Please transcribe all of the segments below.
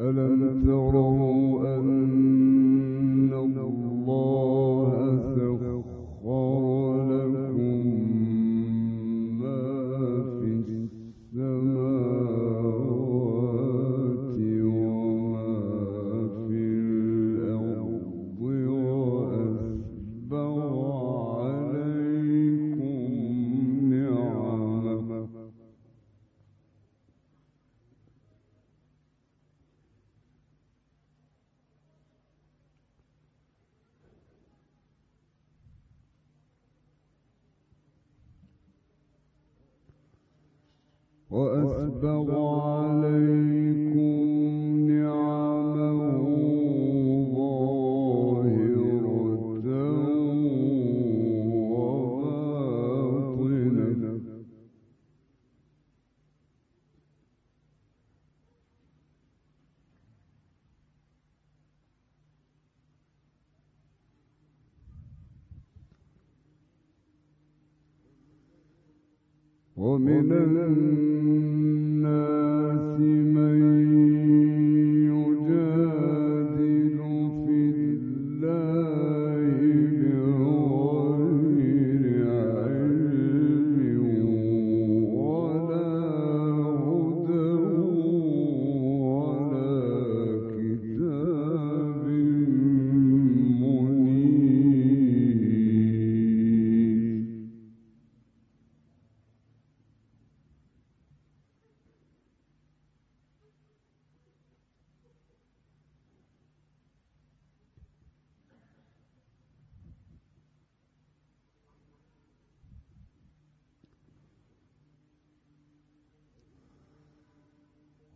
ألم تروا أن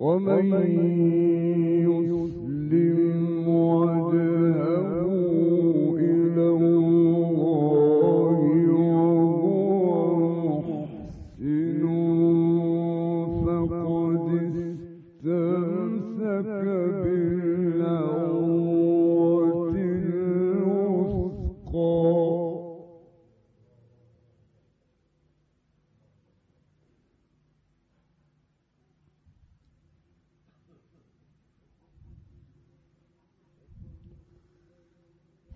ومن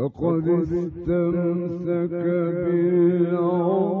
فقد استمسك بالعروة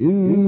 إن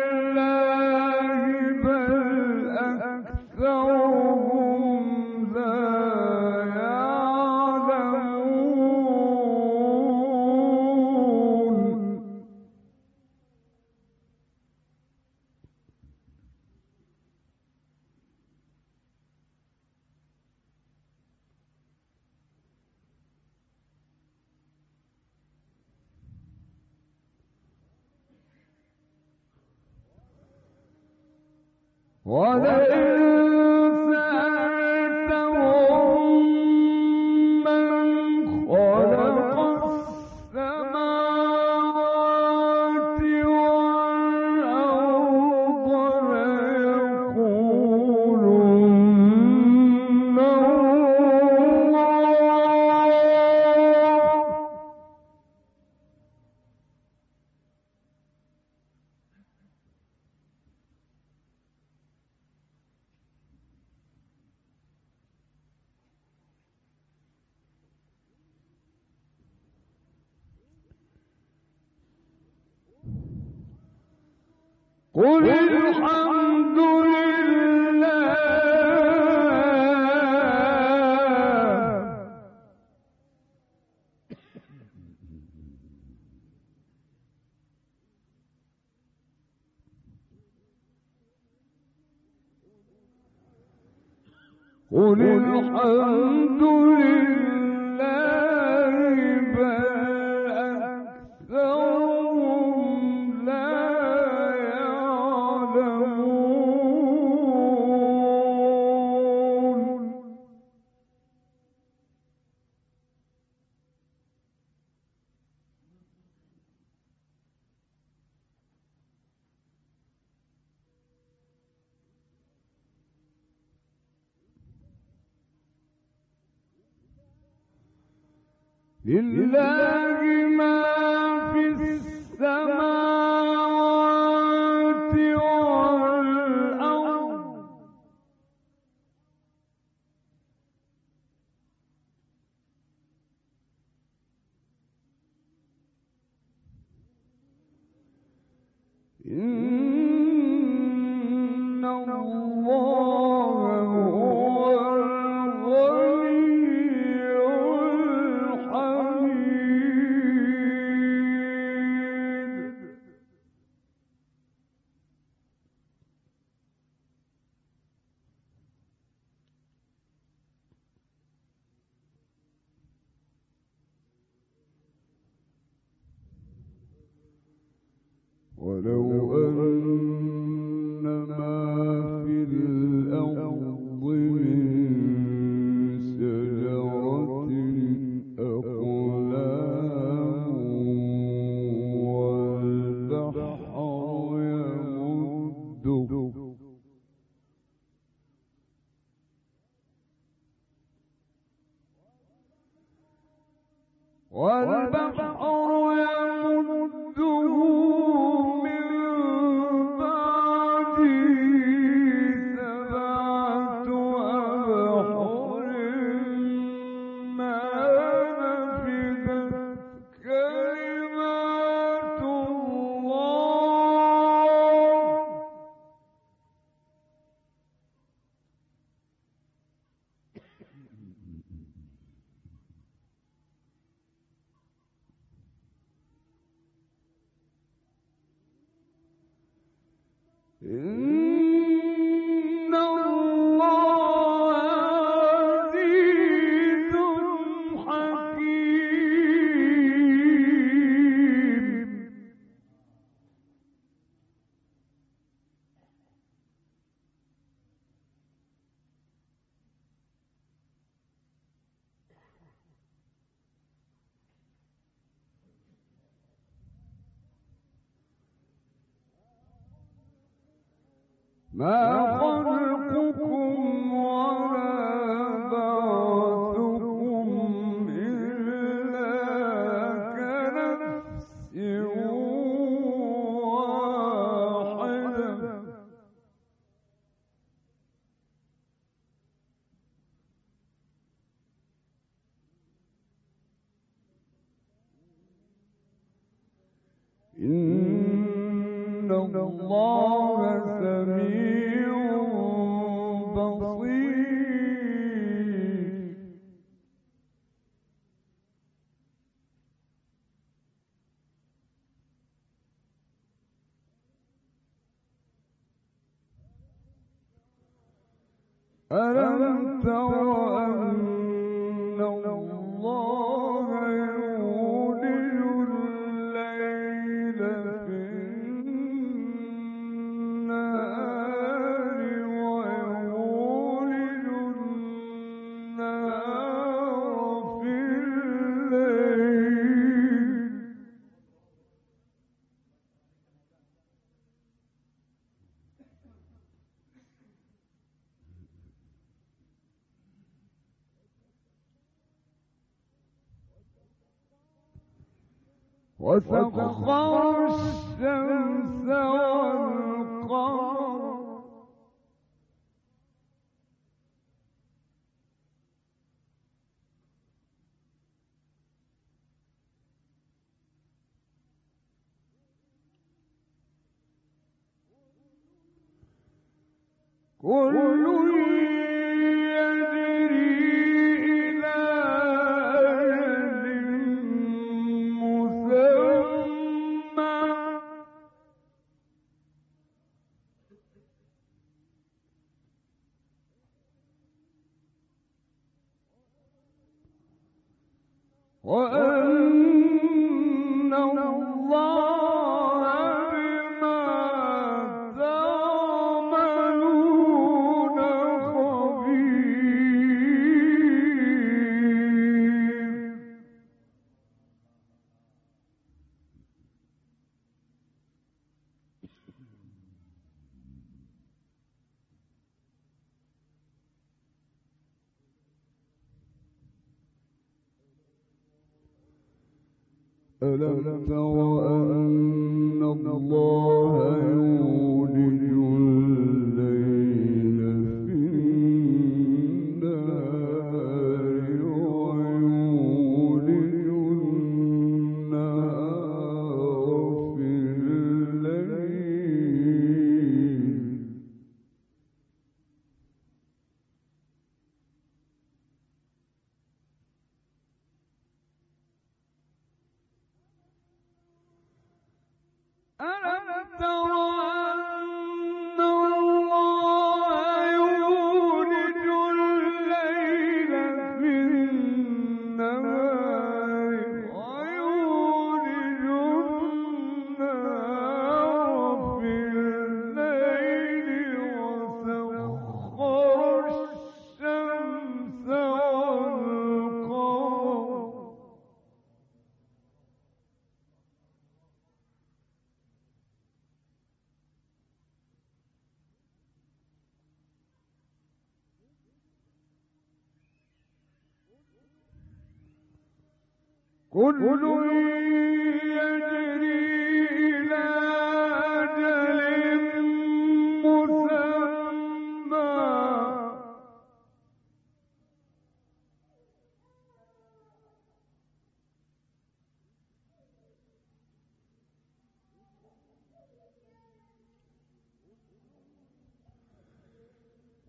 وَلَئِن قل الحمد لله لله ما والبقر. الله سميع وسخر الشمس والقمر كل ألم تر أن الله يوم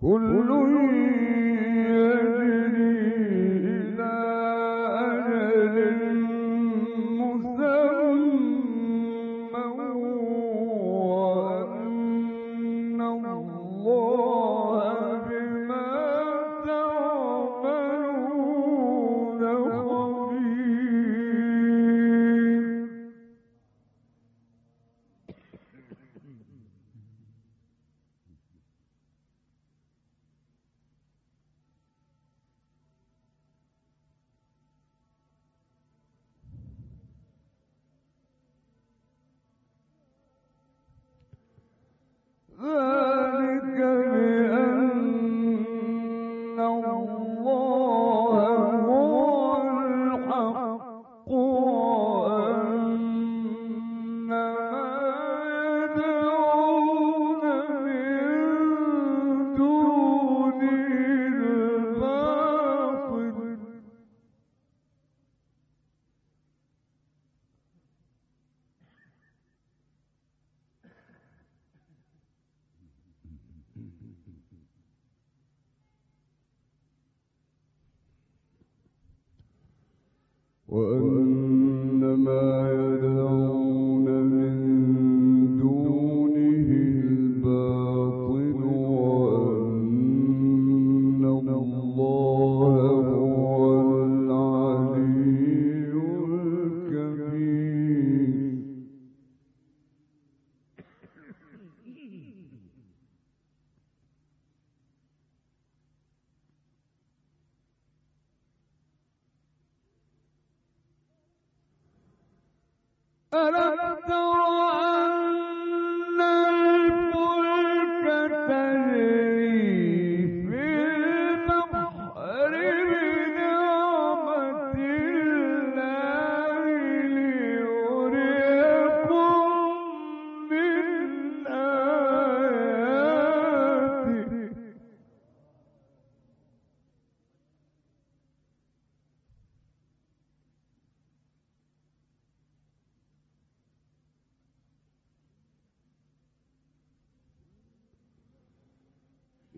كل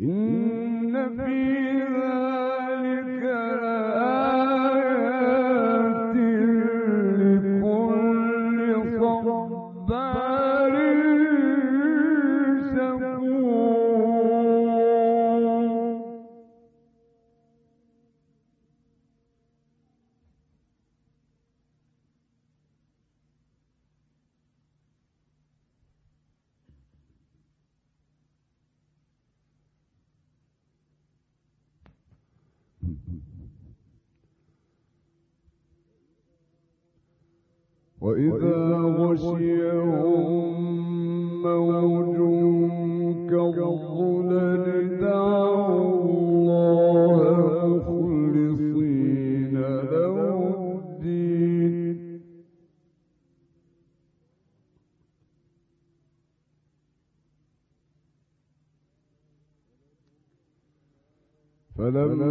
إن في ذلك وإذا غشيهم موج كالظلل دعوا الله مخلصين له الدين فلما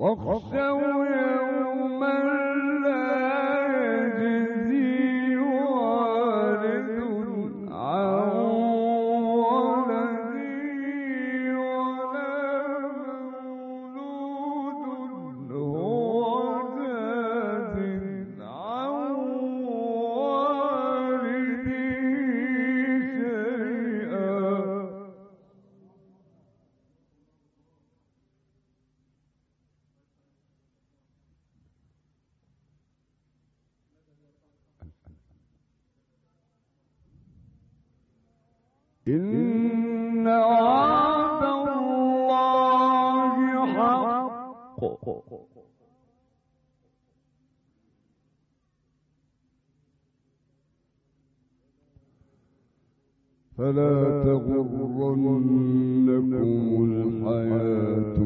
واخشوا يوما لا إن وعد الله حق. فلا تغرنكم الحياة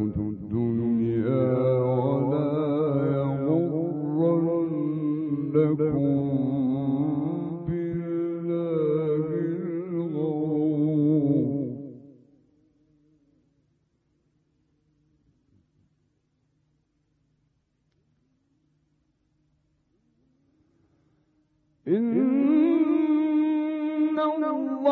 الله